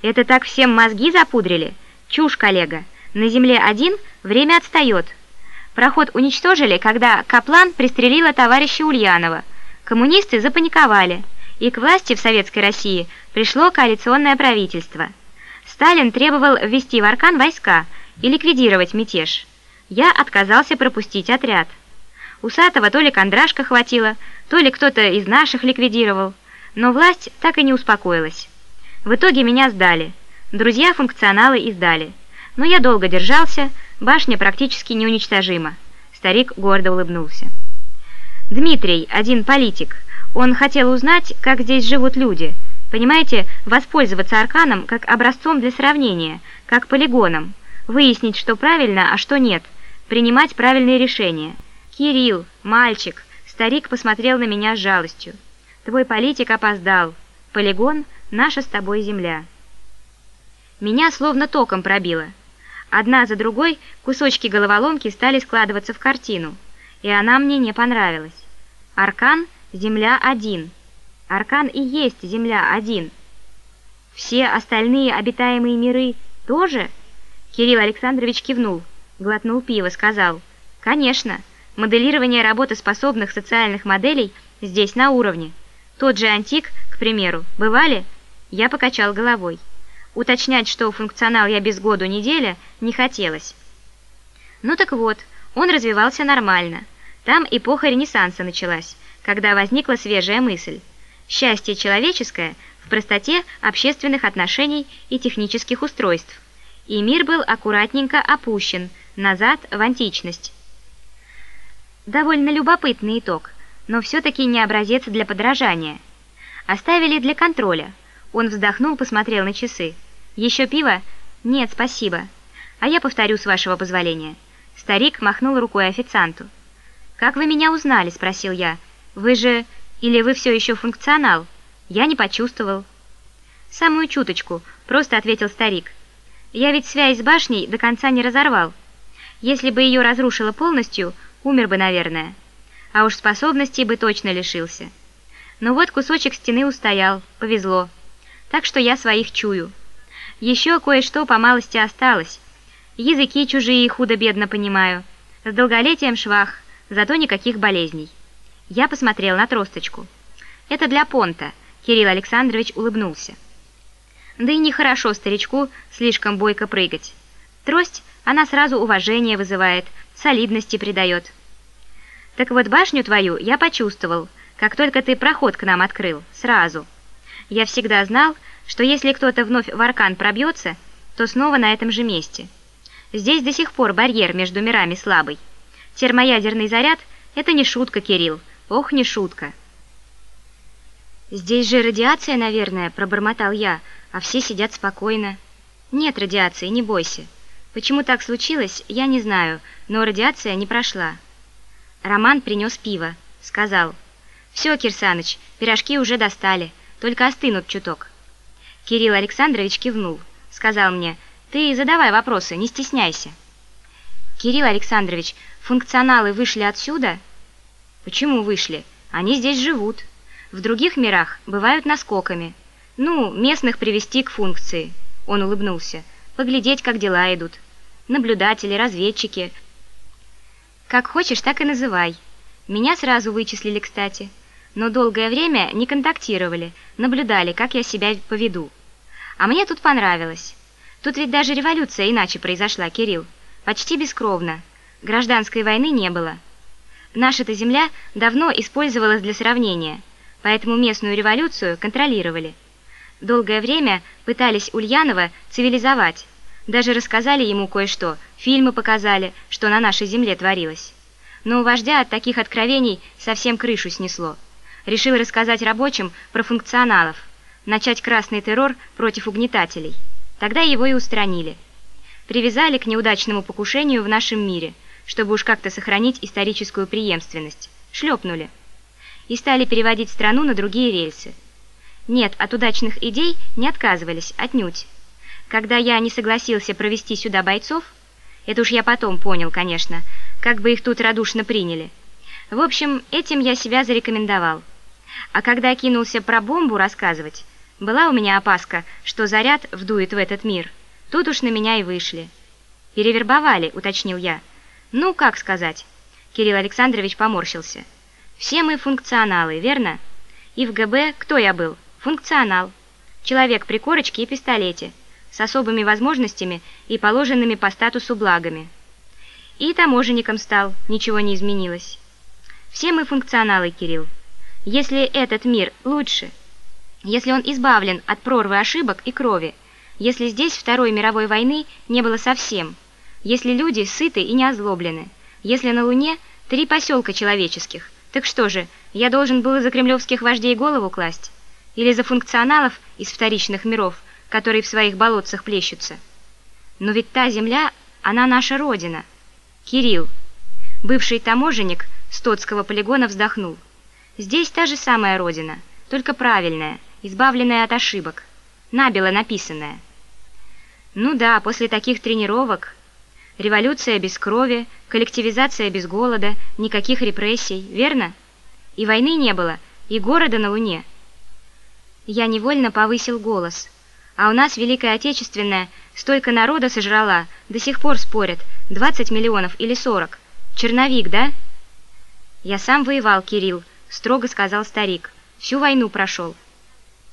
Это так всем мозги запудрили? Чушь, коллега. На Земле один, время отстает. Проход уничтожили, когда Каплан пристрелила товарища Ульянова. Коммунисты запаниковали, и к власти в Советской России пришло коалиционное правительство. Сталин требовал ввести в Аркан войска и ликвидировать мятеж. Я отказался пропустить отряд. Усатого то ли кондрашка хватило, то ли кто-то из наших ликвидировал, но власть так и не успокоилась. В итоге меня сдали. Друзья-функционалы издали. Но я долго держался, башня практически неуничтожима. Старик гордо улыбнулся. Дмитрий, один политик, он хотел узнать, как здесь живут люди. Понимаете, воспользоваться арканом как образцом для сравнения, как полигоном, выяснить, что правильно, а что нет, принимать правильные решения. Кирилл, мальчик, старик посмотрел на меня с жалостью. Твой политик опоздал. Полигон — наша с тобой земля. Меня словно током пробило. Одна за другой кусочки головоломки стали складываться в картину, и она мне не понравилась. Аркан — земля один. Аркан и есть земля один. Все остальные обитаемые миры тоже? Кирилл Александрович кивнул, глотнул пиво, сказал. Конечно, моделирование работоспособных социальных моделей здесь на уровне. Тот же антик, к примеру, бывали? Я покачал головой. Уточнять, что функционал я без году неделя, не хотелось. Ну так вот, он развивался нормально. Там эпоха Ренессанса началась, когда возникла свежая мысль. Счастье человеческое в простоте общественных отношений и технических устройств. И мир был аккуратненько опущен назад в античность. Довольно любопытный итог, но все-таки не образец для подражания. Оставили для контроля. Он вздохнул, посмотрел на часы. «Еще пиво?» «Нет, спасибо. А я повторю, с вашего позволения». Старик махнул рукой официанту. «Как вы меня узнали?» – спросил я. «Вы же... Или вы все еще функционал?» Я не почувствовал. «Самую чуточку», – просто ответил старик. «Я ведь связь с башней до конца не разорвал. Если бы ее разрушило полностью, умер бы, наверное. А уж способностей бы точно лишился. Но вот кусочек стены устоял, повезло. Так что я своих чую». Еще кое-что по малости осталось. Языки чужие худо-бедно понимаю. С долголетием швах, зато никаких болезней. Я посмотрел на тросточку. Это для понта, Кирилл Александрович улыбнулся. Да и нехорошо старичку слишком бойко прыгать. Трость, она сразу уважение вызывает, солидности придает. Так вот башню твою я почувствовал, как только ты проход к нам открыл, сразу. Я всегда знал, что если кто-то вновь в аркан пробьется, то снова на этом же месте. Здесь до сих пор барьер между мирами слабый. Термоядерный заряд – это не шутка, Кирилл. Ох, не шутка. «Здесь же радиация, наверное», – пробормотал я, а все сидят спокойно. «Нет радиации, не бойся. Почему так случилось, я не знаю, но радиация не прошла». Роман принес пиво, сказал. «Все, Кирсаныч, пирожки уже достали, только остынут чуток». Кирилл Александрович кивнул, сказал мне, «Ты задавай вопросы, не стесняйся». «Кирилл Александрович, функционалы вышли отсюда?» «Почему вышли? Они здесь живут. В других мирах бывают наскоками. Ну, местных привести к функции». Он улыбнулся. «Поглядеть, как дела идут. Наблюдатели, разведчики. Как хочешь, так и называй. Меня сразу вычислили, кстати. Но долгое время не контактировали, наблюдали, как я себя поведу. А мне тут понравилось. Тут ведь даже революция иначе произошла, Кирилл. Почти бескровно. Гражданской войны не было. Наша-то земля давно использовалась для сравнения, поэтому местную революцию контролировали. Долгое время пытались Ульянова цивилизовать. Даже рассказали ему кое-что, фильмы показали, что на нашей земле творилось. Но у вождя от таких откровений совсем крышу снесло. Решил рассказать рабочим про функционалов начать красный террор против угнетателей. Тогда его и устранили. Привязали к неудачному покушению в нашем мире, чтобы уж как-то сохранить историческую преемственность. Шлепнули. И стали переводить страну на другие рельсы. Нет, от удачных идей не отказывались, отнюдь. Когда я не согласился провести сюда бойцов, это уж я потом понял, конечно, как бы их тут радушно приняли. В общем, этим я себя зарекомендовал. А когда кинулся про бомбу рассказывать, Была у меня опаска, что заряд вдует в этот мир. Тут уж на меня и вышли. «Перевербовали», — уточнил я. «Ну, как сказать?» Кирилл Александрович поморщился. «Все мы функционалы, верно? И в ГБ кто я был? Функционал. Человек при корочке и пистолете, с особыми возможностями и положенными по статусу благами. И таможенником стал, ничего не изменилось. Все мы функционалы, Кирилл. Если этот мир лучше, если он избавлен от прорвы ошибок и крови, если здесь Второй мировой войны не было совсем, если люди сыты и не озлоблены, если на Луне три поселка человеческих, так что же, я должен был из-за кремлевских вождей голову класть? Или за функционалов из вторичных миров, которые в своих болотцах плещутся? Но ведь та земля, она наша родина. Кирилл, бывший таможенник Стоцкого полигона, вздохнул. Здесь та же самая родина, только правильная, избавленная от ошибок, набело написанная. Ну да, после таких тренировок... Революция без крови, коллективизация без голода, никаких репрессий, верно? И войны не было, и города на Луне. Я невольно повысил голос. А у нас Великая Отечественная столько народа сожрала, до сих пор спорят, 20 миллионов или 40. Черновик, да? Я сам воевал, Кирилл, строго сказал старик. Всю войну прошел.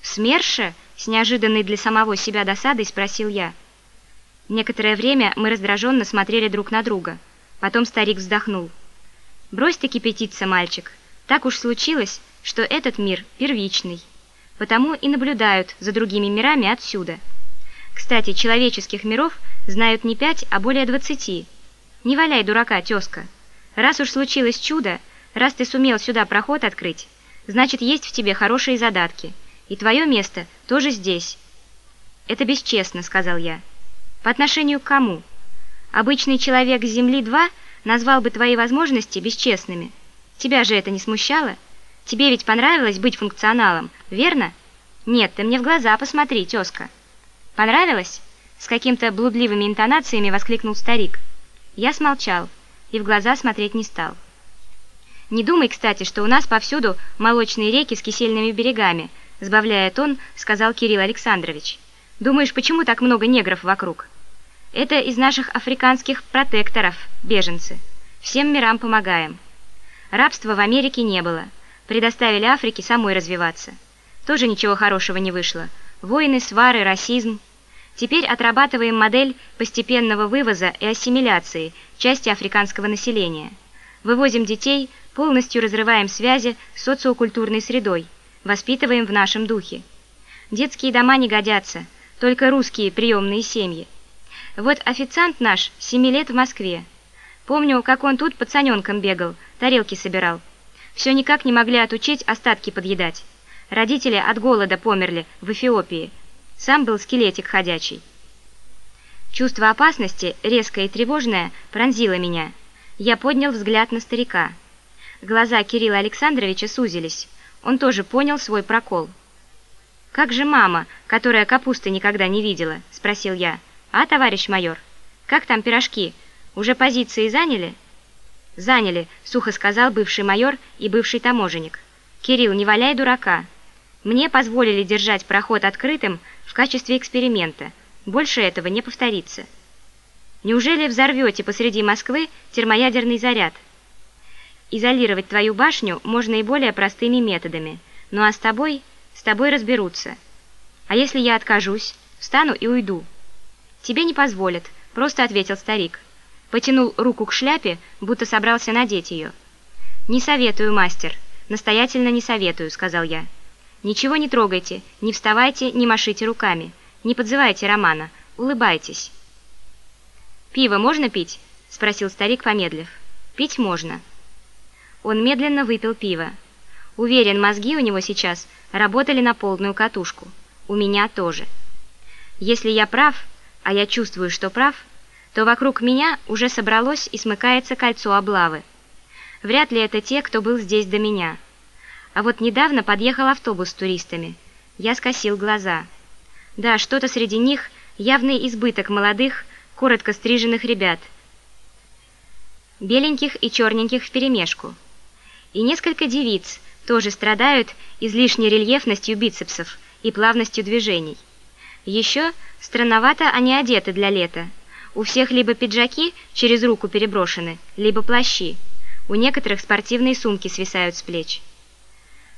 В СМЕРШе? С неожиданной для самого себя досадой спросил я. Некоторое время мы раздраженно смотрели друг на друга. Потом старик вздохнул. «Брось ты кипятиться, мальчик. Так уж случилось, что этот мир первичный. Потому и наблюдают за другими мирами отсюда. Кстати, человеческих миров знают не пять, а более двадцати. Не валяй дурака, тезка. Раз уж случилось чудо, раз ты сумел сюда проход открыть, значит, есть в тебе хорошие задатки. И твое место тоже здесь». «Это бесчестно», — сказал я. По отношению к кому? Обычный человек с Земли-2 назвал бы твои возможности бесчестными. Тебя же это не смущало? Тебе ведь понравилось быть функционалом, верно? Нет, ты мне в глаза посмотри, тезка. Понравилось? С каким-то блудливыми интонациями воскликнул старик. Я смолчал и в глаза смотреть не стал. Не думай, кстати, что у нас повсюду молочные реки с кисельными берегами, сбавляя тон, сказал Кирилл Александрович. Думаешь, почему так много негров вокруг? Это из наших африканских протекторов, беженцы. Всем мирам помогаем. Рабства в Америке не было. Предоставили Африке самой развиваться. Тоже ничего хорошего не вышло. Войны, свары, расизм. Теперь отрабатываем модель постепенного вывоза и ассимиляции части африканского населения. Вывозим детей, полностью разрываем связи с социокультурной средой, воспитываем в нашем духе. Детские дома не годятся, только русские приемные семьи. Вот официант наш семи лет в Москве. Помню, как он тут пацаненком бегал, тарелки собирал. Все никак не могли отучить остатки подъедать. Родители от голода померли в Эфиопии. Сам был скелетик ходячий. Чувство опасности, резкое и тревожное, пронзило меня. Я поднял взгляд на старика. Глаза Кирилла Александровича сузились. Он тоже понял свой прокол. «Как же мама, которая капусты никогда не видела?» – спросил я. «А, товарищ майор, как там пирожки? Уже позиции заняли?» «Заняли», — сухо сказал бывший майор и бывший таможенник. «Кирилл, не валяй дурака. Мне позволили держать проход открытым в качестве эксперимента. Больше этого не повторится. Неужели взорвете посреди Москвы термоядерный заряд? Изолировать твою башню можно и более простыми методами. Ну а с тобой, с тобой разберутся. А если я откажусь, встану и уйду?» «Тебе не позволят», — просто ответил старик. Потянул руку к шляпе, будто собрался надеть ее. «Не советую, мастер. Настоятельно не советую», — сказал я. «Ничего не трогайте, не вставайте, не машите руками. Не подзывайте Романа. Улыбайтесь». «Пиво можно пить?» — спросил старик, помедлив. «Пить можно». Он медленно выпил пиво. Уверен, мозги у него сейчас работали на полную катушку. У меня тоже. Если я прав, а я чувствую, что прав, то вокруг меня уже собралось и смыкается кольцо облавы. Вряд ли это те, кто был здесь до меня. А вот недавно подъехал автобус с туристами. Я скосил глаза. Да, что-то среди них явный избыток молодых, коротко стриженных ребят. Беленьких и черненьких вперемешку. И несколько девиц тоже страдают излишней рельефностью бицепсов и плавностью движений. Еще странновато они одеты для лета. У всех либо пиджаки через руку переброшены, либо плащи. У некоторых спортивные сумки свисают с плеч.